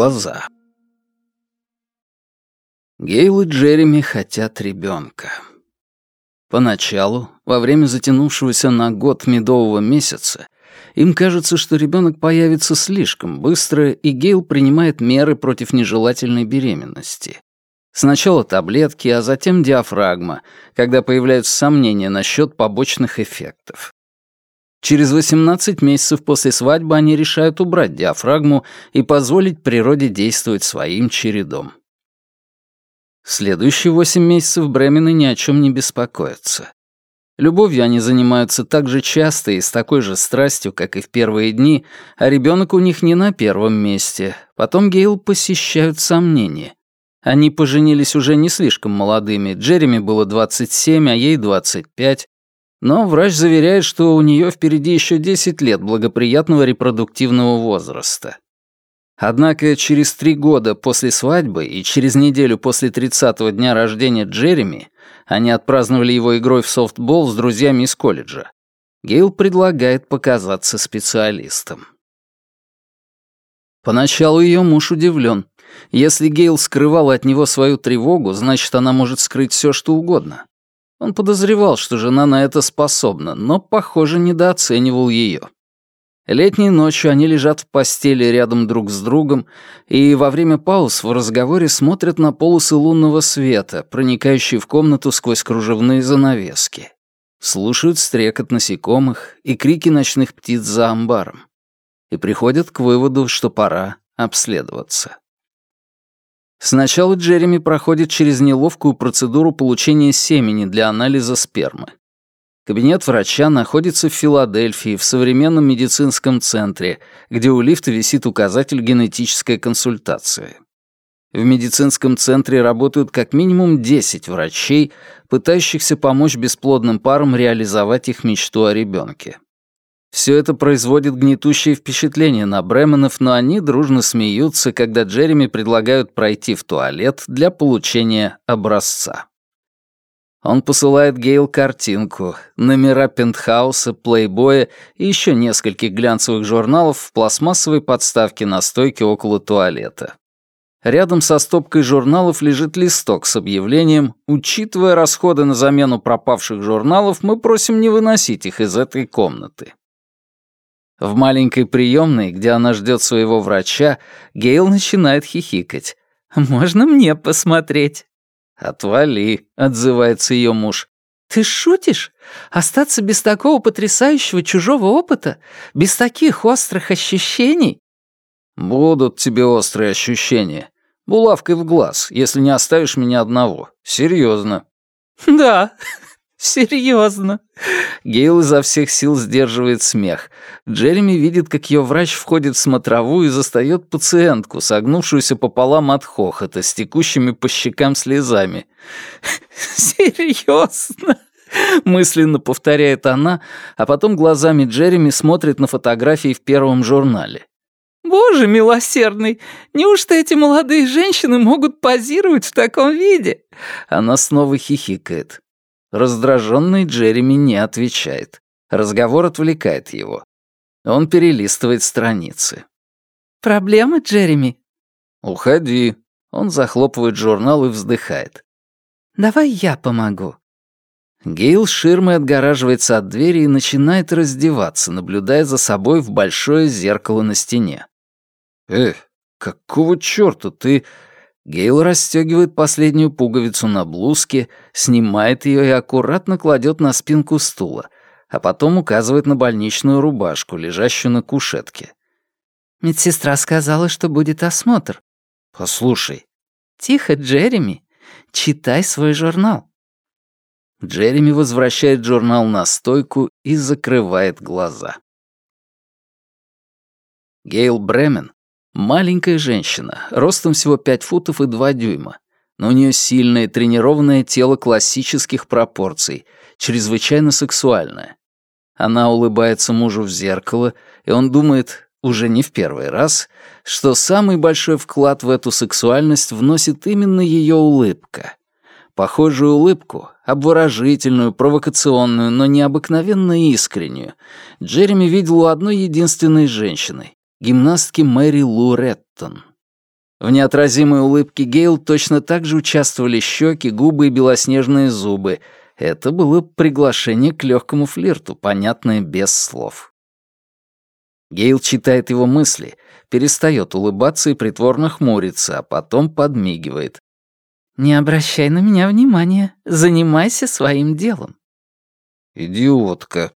глаза. Гейл и Джереми хотят ребенка. Поначалу, во время затянувшегося на год медового месяца, им кажется, что ребенок появится слишком быстро, и Гейл принимает меры против нежелательной беременности. Сначала таблетки, а затем диафрагма, когда появляются сомнения насчет побочных эффектов. Через 18 месяцев после свадьбы они решают убрать диафрагму и позволить природе действовать своим чередом. Следующие 8 месяцев Бремены ни о чем не беспокоятся. Любовью они занимаются так же часто и с такой же страстью, как и в первые дни, а ребенок у них не на первом месте. Потом Гейл посещают сомнения. Они поженились уже не слишком молодыми, Джереми было 27, а ей 25, но врач заверяет, что у нее впереди еще 10 лет благоприятного репродуктивного возраста. Однако через три года после свадьбы и через неделю после 30-го дня рождения Джереми они отпраздновали его игрой в софтбол с друзьями из колледжа. Гейл предлагает показаться специалистом. Поначалу ее муж удивлен. Если Гейл скрывала от него свою тревогу, значит, она может скрыть все, что угодно. Он подозревал, что жена на это способна, но, похоже, недооценивал ее. Летней ночью они лежат в постели рядом друг с другом и во время пауз в разговоре смотрят на полосы лунного света, проникающие в комнату сквозь кружевные занавески. Слушают стрекот насекомых и крики ночных птиц за амбаром. И приходят к выводу, что пора обследоваться. Сначала Джереми проходит через неловкую процедуру получения семени для анализа спермы. Кабинет врача находится в Филадельфии, в современном медицинском центре, где у лифта висит указатель «Генетическая консультация». В медицинском центре работают как минимум 10 врачей, пытающихся помочь бесплодным парам реализовать их мечту о ребенке. Все это производит гнетущее впечатление на Бременов, но они дружно смеются, когда Джереми предлагают пройти в туалет для получения образца. Он посылает Гейл картинку, номера пентхауса, плейбоя и еще нескольких глянцевых журналов в пластмассовой подставке на стойке около туалета. Рядом со стопкой журналов лежит листок с объявлением «Учитывая расходы на замену пропавших журналов, мы просим не выносить их из этой комнаты». В маленькой приемной, где она ждет своего врача, Гейл начинает хихикать. «Можно мне посмотреть?» «Отвали», — отзывается ее муж. «Ты шутишь? Остаться без такого потрясающего чужого опыта? Без таких острых ощущений?» «Будут тебе острые ощущения. Булавкой в глаз, если не оставишь меня одного. Серьезно». «Да, «Серьезно?» Гейл изо всех сил сдерживает смех. Джереми видит, как ее врач входит в смотровую и застает пациентку, согнувшуюся пополам от хохота, с текущими по щекам слезами. «Серьезно?» Мысленно повторяет она, а потом глазами Джереми смотрит на фотографии в первом журнале. «Боже милосердный, неужто эти молодые женщины могут позировать в таком виде?» Она снова хихикает. Раздраженный Джереми не отвечает. Разговор отвлекает его. Он перелистывает страницы. «Проблема, Джереми?» «Уходи». Он захлопывает журнал и вздыхает. «Давай я помогу». Гейл ширмой отгораживается от двери и начинает раздеваться, наблюдая за собой в большое зеркало на стене. «Эх, какого чёрта ты...» Гейл расстегивает последнюю пуговицу на блузке, снимает ее и аккуратно кладет на спинку стула, а потом указывает на больничную рубашку, лежащую на кушетке. «Медсестра сказала, что будет осмотр». «Послушай». «Тихо, Джереми. Читай свой журнал». Джереми возвращает журнал на стойку и закрывает глаза. Гейл Бремен Маленькая женщина, ростом всего 5 футов и 2 дюйма, но у нее сильное тренированное тело классических пропорций, чрезвычайно сексуальное. Она улыбается мужу в зеркало, и он думает, уже не в первый раз, что самый большой вклад в эту сексуальность вносит именно ее улыбка. Похожую улыбку, обворожительную, провокационную, но необыкновенно искреннюю, Джереми видел у одной единственной женщины, гимнастки Мэри Лу Реттон. В неотразимой улыбке Гейл точно так же участвовали щеки, губы и белоснежные зубы. Это было приглашение к легкому флирту, понятное без слов. Гейл читает его мысли, перестает улыбаться и притворно хмурится, а потом подмигивает. «Не обращай на меня внимания, занимайся своим делом». «Идиотка»,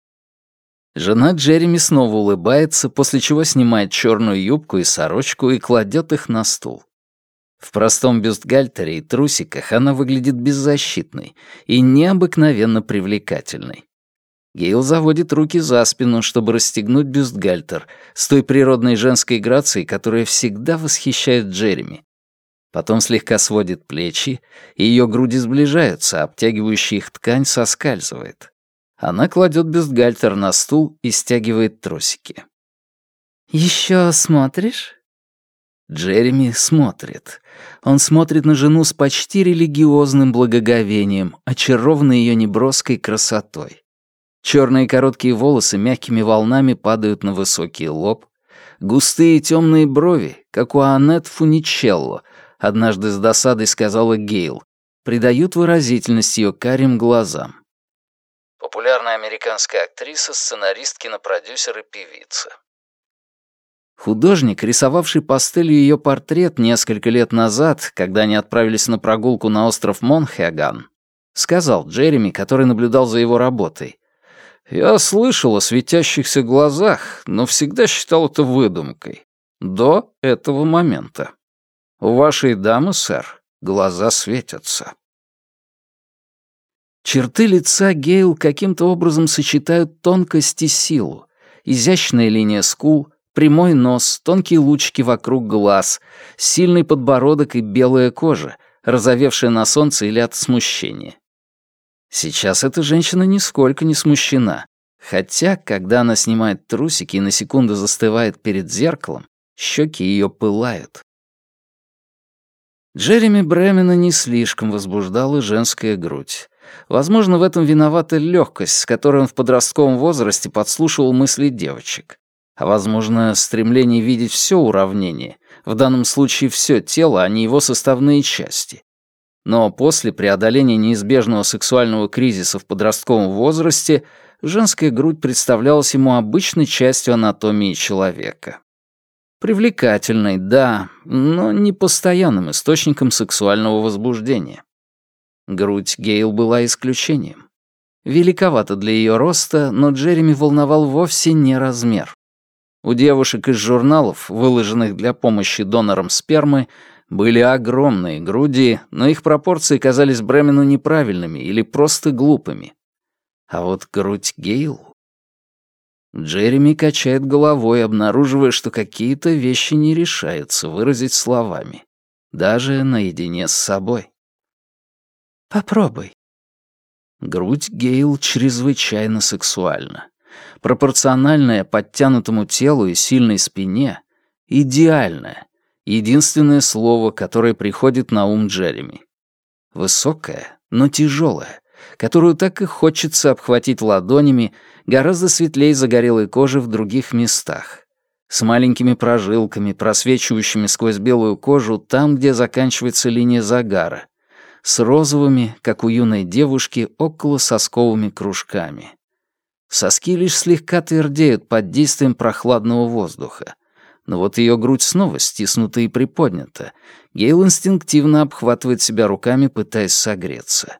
Жена Джереми снова улыбается, после чего снимает черную юбку и сорочку и кладет их на стул. В простом бюстгальтере и трусиках она выглядит беззащитной и необыкновенно привлекательной. Гейл заводит руки за спину, чтобы расстегнуть бюстгальтер с той природной женской грацией, которая всегда восхищает Джереми. Потом слегка сводит плечи, и ее груди сближаются, обтягивающая их ткань соскальзывает. Она кладет бюстгальтер на стул и стягивает тросики. «Еще смотришь?» Джереми смотрит. Он смотрит на жену с почти религиозным благоговением, очарованный ее неброской красотой. Черные короткие волосы мягкими волнами падают на высокий лоб. Густые темные брови, как у Аннет Фуничелло, однажды с досадой сказала Гейл, придают выразительность ее карим глазам. Популярная американская актриса, сценарист, кинопродюсер и певица. Художник, рисовавший пастелью ее портрет несколько лет назад, когда они отправились на прогулку на остров Монхеган, сказал Джереми, который наблюдал за его работой. «Я слышал о светящихся глазах, но всегда считал это выдумкой. До этого момента. У вашей дамы, сэр, глаза светятся». Черты лица Гейл каким-то образом сочетают тонкость и силу. Изящная линия скул, прямой нос, тонкие лучики вокруг глаз, сильный подбородок и белая кожа, разовевшая на солнце или от смущения. Сейчас эта женщина нисколько не смущена, хотя, когда она снимает трусики и на секунду застывает перед зеркалом, щеки ее пылают. Джереми Бремена не слишком возбуждала женская грудь. Возможно, в этом виновата легкость, с которой он в подростковом возрасте подслушивал мысли девочек. А возможно, стремление видеть все уравнение, в данном случае все тело, а не его составные части. Но после преодоления неизбежного сексуального кризиса в подростковом возрасте женская грудь представлялась ему обычной частью анатомии человека. Привлекательной, да, но не постоянным источником сексуального возбуждения. Грудь Гейл была исключением. Великовато для ее роста, но Джереми волновал вовсе не размер. У девушек из журналов, выложенных для помощи донорам спермы, были огромные груди, но их пропорции казались Бремену неправильными или просто глупыми. А вот грудь Гейл... Джереми качает головой, обнаруживая, что какие-то вещи не решаются выразить словами, даже наедине с собой. Попробуй. Грудь Гейл чрезвычайно сексуальна. Пропорциональная подтянутому телу и сильной спине — идеальная. Единственное слово, которое приходит на ум Джереми. Высокая, но тяжелая, которую так и хочется обхватить ладонями, гораздо светлее загорелой кожи в других местах. С маленькими прожилками, просвечивающими сквозь белую кожу там, где заканчивается линия загара, с розовыми, как у юной девушки, около сосковыми кружками. Соски лишь слегка твердеют под действием прохладного воздуха. Но вот ее грудь снова стиснута и приподнята. Гейл инстинктивно обхватывает себя руками, пытаясь согреться.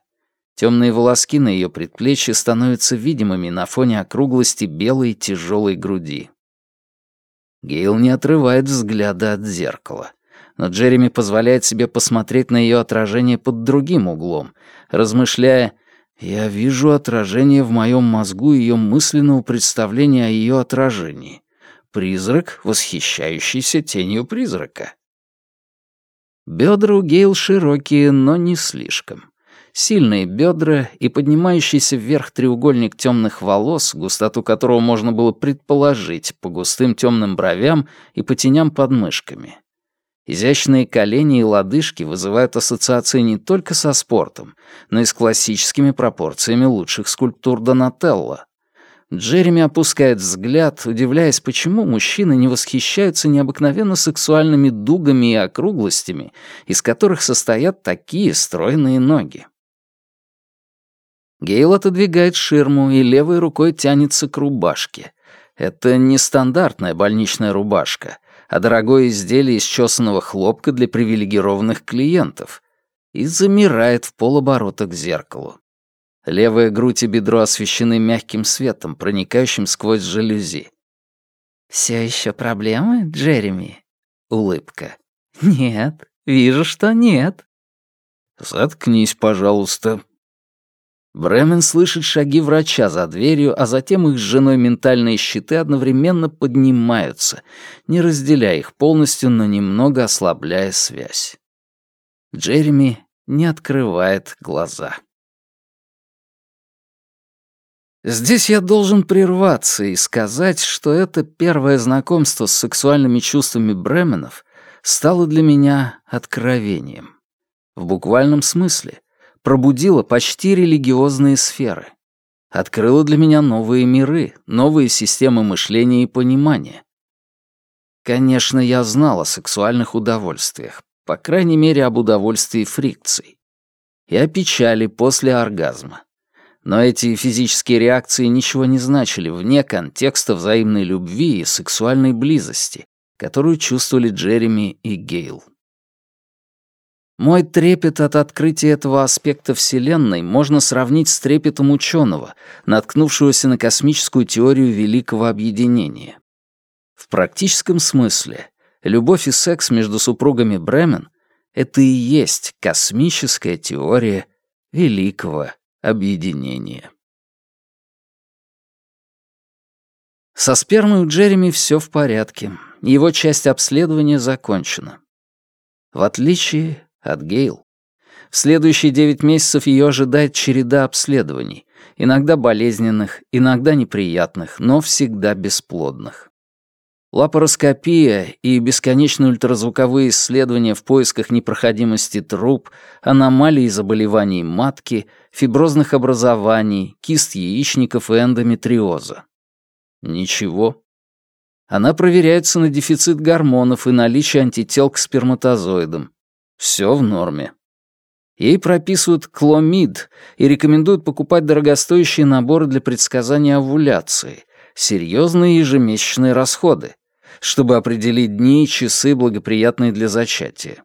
Темные волоски на ее предплечье становятся видимыми на фоне округлости белой тяжелой груди. Гейл не отрывает взгляда от зеркала но Джереми позволяет себе посмотреть на ее отражение под другим углом, размышляя «Я вижу отражение в моем мозгу ее мысленного представления о ее отражении. Призрак, восхищающийся тенью призрака». Бедра у Гейл широкие, но не слишком. Сильные бедра и поднимающийся вверх треугольник темных волос, густоту которого можно было предположить по густым темным бровям и по теням под мышками. Изящные колени и лодыжки вызывают ассоциации не только со спортом, но и с классическими пропорциями лучших скульптур Донателло. Джереми опускает взгляд, удивляясь, почему мужчины не восхищаются необыкновенно сексуальными дугами и округлостями, из которых состоят такие стройные ноги. Гейл отодвигает ширму и левой рукой тянется к рубашке. Это не стандартная больничная рубашка, а дорогое изделие из чесаного хлопка для привилегированных клиентов. И замирает в полоборота к зеркалу. Левая грудь и бедро освещены мягким светом, проникающим сквозь жалюзи. «Все еще проблемы, Джереми?» Улыбка. «Нет, вижу, что нет». «Заткнись, пожалуйста». Бремен слышит шаги врача за дверью, а затем их с женой ментальные щиты одновременно поднимаются, не разделяя их полностью, но немного ослабляя связь. Джереми не открывает глаза. Здесь я должен прерваться и сказать, что это первое знакомство с сексуальными чувствами Бременов стало для меня откровением. В буквальном смысле пробудило почти религиозные сферы. Открыло для меня новые миры, новые системы мышления и понимания. Конечно, я знал о сексуальных удовольствиях, по крайней мере, об удовольствии фрикций. И о печали после оргазма. Но эти физические реакции ничего не значили вне контекста взаимной любви и сексуальной близости, которую чувствовали Джереми и Гейл. Мой трепет от открытия этого аспекта Вселенной можно сравнить с трепетом ученого, наткнувшегося на космическую теорию Великого Объединения. В практическом смысле любовь и секс между супругами Бремен — это и есть космическая теория Великого объединение. Со спермой у Джереми все в порядке. Его часть обследования закончена. В отличие от Гейл. В следующие девять месяцев ее ожидает череда обследований, иногда болезненных, иногда неприятных, но всегда бесплодных. Лапароскопия и бесконечные ультразвуковые исследования в поисках непроходимости труб, аномалий заболеваний матки, фиброзных образований, кист яичников и эндометриоза. Ничего. Она проверяется на дефицит гормонов и наличие антител к сперматозоидам. Все в норме. Ей прописывают кломид и рекомендуют покупать дорогостоящие наборы для предсказания овуляции, серьезные ежемесячные расходы чтобы определить дни и часы, благоприятные для зачатия.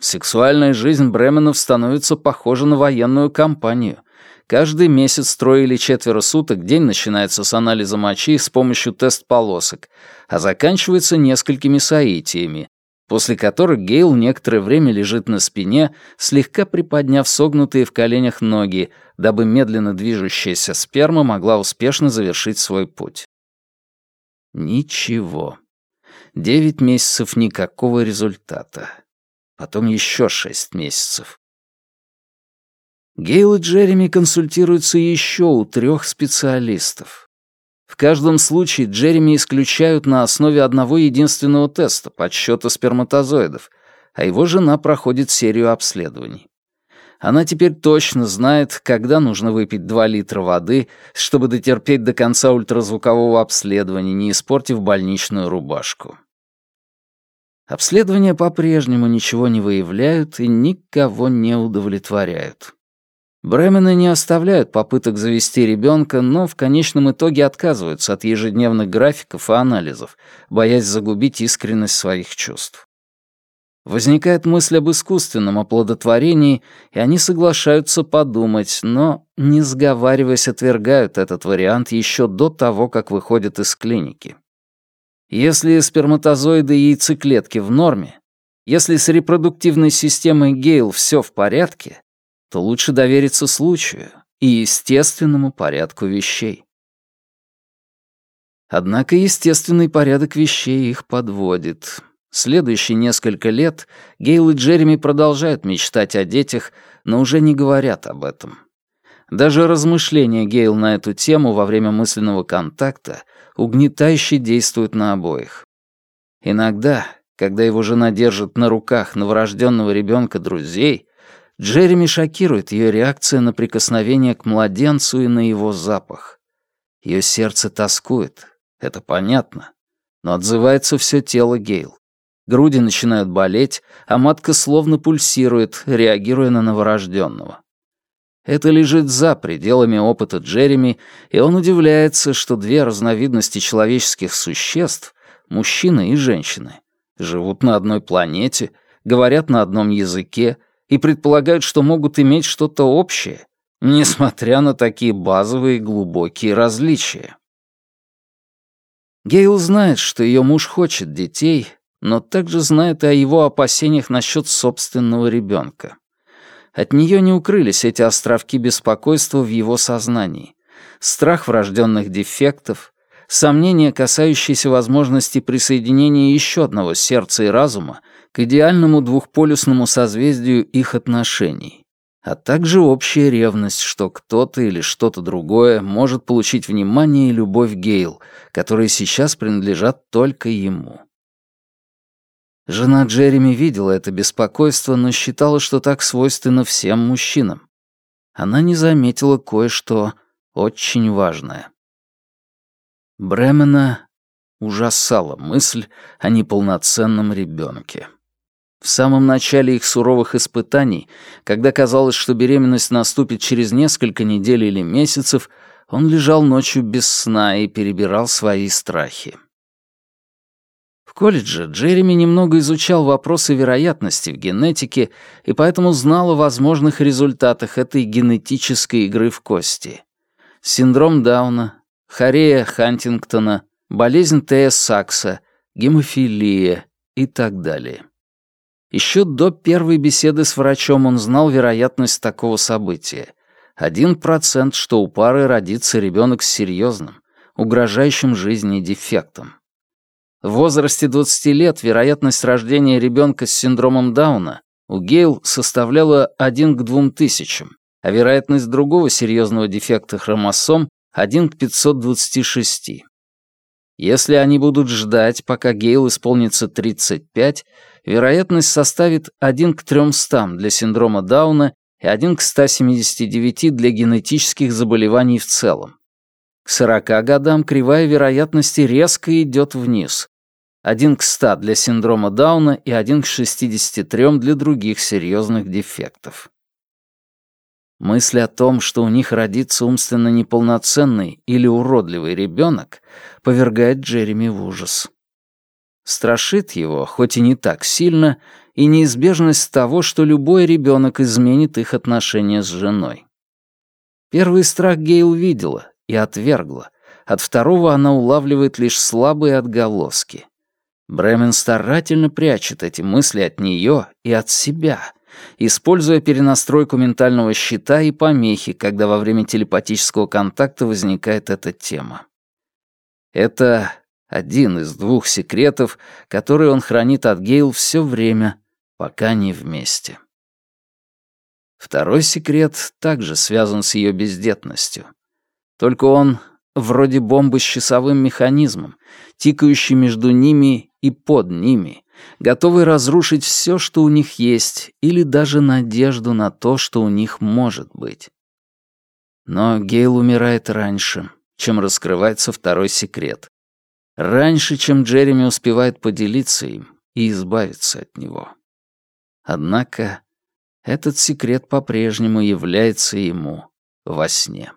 Сексуальная жизнь Бременов становится похожа на военную кампанию. Каждый месяц трое или четверо суток день начинается с анализа мочи с помощью тест-полосок, а заканчивается несколькими соитиями, после которых Гейл некоторое время лежит на спине, слегка приподняв согнутые в коленях ноги, дабы медленно движущаяся сперма могла успешно завершить свой путь. Ничего. Девять месяцев никакого результата. Потом еще шесть месяцев. Гейл и Джереми консультируются еще у трех специалистов. В каждом случае Джереми исключают на основе одного единственного теста подсчета сперматозоидов, а его жена проходит серию обследований. Она теперь точно знает, когда нужно выпить 2 литра воды, чтобы дотерпеть до конца ультразвукового обследования, не испортив больничную рубашку. Обследования по-прежнему ничего не выявляют и никого не удовлетворяют. Бремены не оставляют попыток завести ребенка, но в конечном итоге отказываются от ежедневных графиков и анализов, боясь загубить искренность своих чувств. Возникает мысль об искусственном оплодотворении, и они соглашаются подумать, но, не сговариваясь, отвергают этот вариант еще до того, как выходят из клиники. Если сперматозоиды и яйцеклетки в норме, если с репродуктивной системой Гейл все в порядке, то лучше довериться случаю и естественному порядку вещей. Однако естественный порядок вещей их подводит. Следующие несколько лет Гейл и Джереми продолжают мечтать о детях, но уже не говорят об этом. Даже размышления Гейл на эту тему во время мысленного контакта угнетающе действуют на обоих. Иногда, когда его жена держит на руках новорожденного ребенка друзей, Джереми шокирует ее реакция на прикосновение к младенцу и на его запах. Ее сердце тоскует, это понятно. Но отзывается все тело Гейл. Груди начинают болеть, а матка словно пульсирует, реагируя на новорожденного. Это лежит за пределами опыта Джереми, и он удивляется, что две разновидности человеческих существ, мужчина и женщины, живут на одной планете, говорят на одном языке и предполагают, что могут иметь что-то общее, несмотря на такие базовые глубокие различия. Гейл знает, что ее муж хочет детей, но также знает и о его опасениях насчет собственного ребенка. От нее не укрылись эти островки беспокойства в его сознании. Страх врожденных дефектов, сомнения, касающиеся возможности присоединения еще одного сердца и разума к идеальному двухполюсному созвездию их отношений, а также общая ревность, что кто-то или что-то другое может получить внимание и любовь Гейл, которые сейчас принадлежат только ему. Жена Джереми видела это беспокойство, но считала, что так свойственно всем мужчинам. Она не заметила кое-что очень важное. Бремена ужасала мысль о неполноценном ребенке. В самом начале их суровых испытаний, когда казалось, что беременность наступит через несколько недель или месяцев, он лежал ночью без сна и перебирал свои страхи колледже Джереми немного изучал вопросы вероятности в генетике и поэтому знал о возможных результатах этой генетической игры в кости. Синдром Дауна, хорея Хантингтона, болезнь Тея Сакса, гемофилия и так далее. Еще до первой беседы с врачом он знал вероятность такого события. Один процент, что у пары родится ребенок с серьезным, угрожающим жизни дефектом. В возрасте 20 лет вероятность рождения ребенка с синдромом Дауна у Гейл составляла 1 к 2000, а вероятность другого серьезного дефекта хромосом — 1 к 526. Если они будут ждать, пока Гейл исполнится 35, вероятность составит 1 к 300 для синдрома Дауна и 1 к 179 для генетических заболеваний в целом. К 40 годам кривая вероятности резко идет вниз. 1 к 100 для синдрома Дауна и 1 к 63 для других серьезных дефектов. Мысль о том, что у них родится умственно неполноценный или уродливый ребенок, повергает Джереми в ужас. Страшит его, хоть и не так сильно, и неизбежность того, что любой ребенок изменит их отношения с женой. Первый страх Гейл видела, и отвергла. От второго она улавливает лишь слабые отголоски. Бремен старательно прячет эти мысли от нее и от себя, используя перенастройку ментального щита и помехи, когда во время телепатического контакта возникает эта тема. Это один из двух секретов, которые он хранит от Гейл все время, пока не вместе. Второй секрет также связан с ее бездетностью. Только он вроде бомбы с часовым механизмом, тикающий между ними и под ними, готовый разрушить все, что у них есть, или даже надежду на то, что у них может быть. Но Гейл умирает раньше, чем раскрывается второй секрет. Раньше, чем Джереми успевает поделиться им и избавиться от него. Однако этот секрет по-прежнему является ему во сне.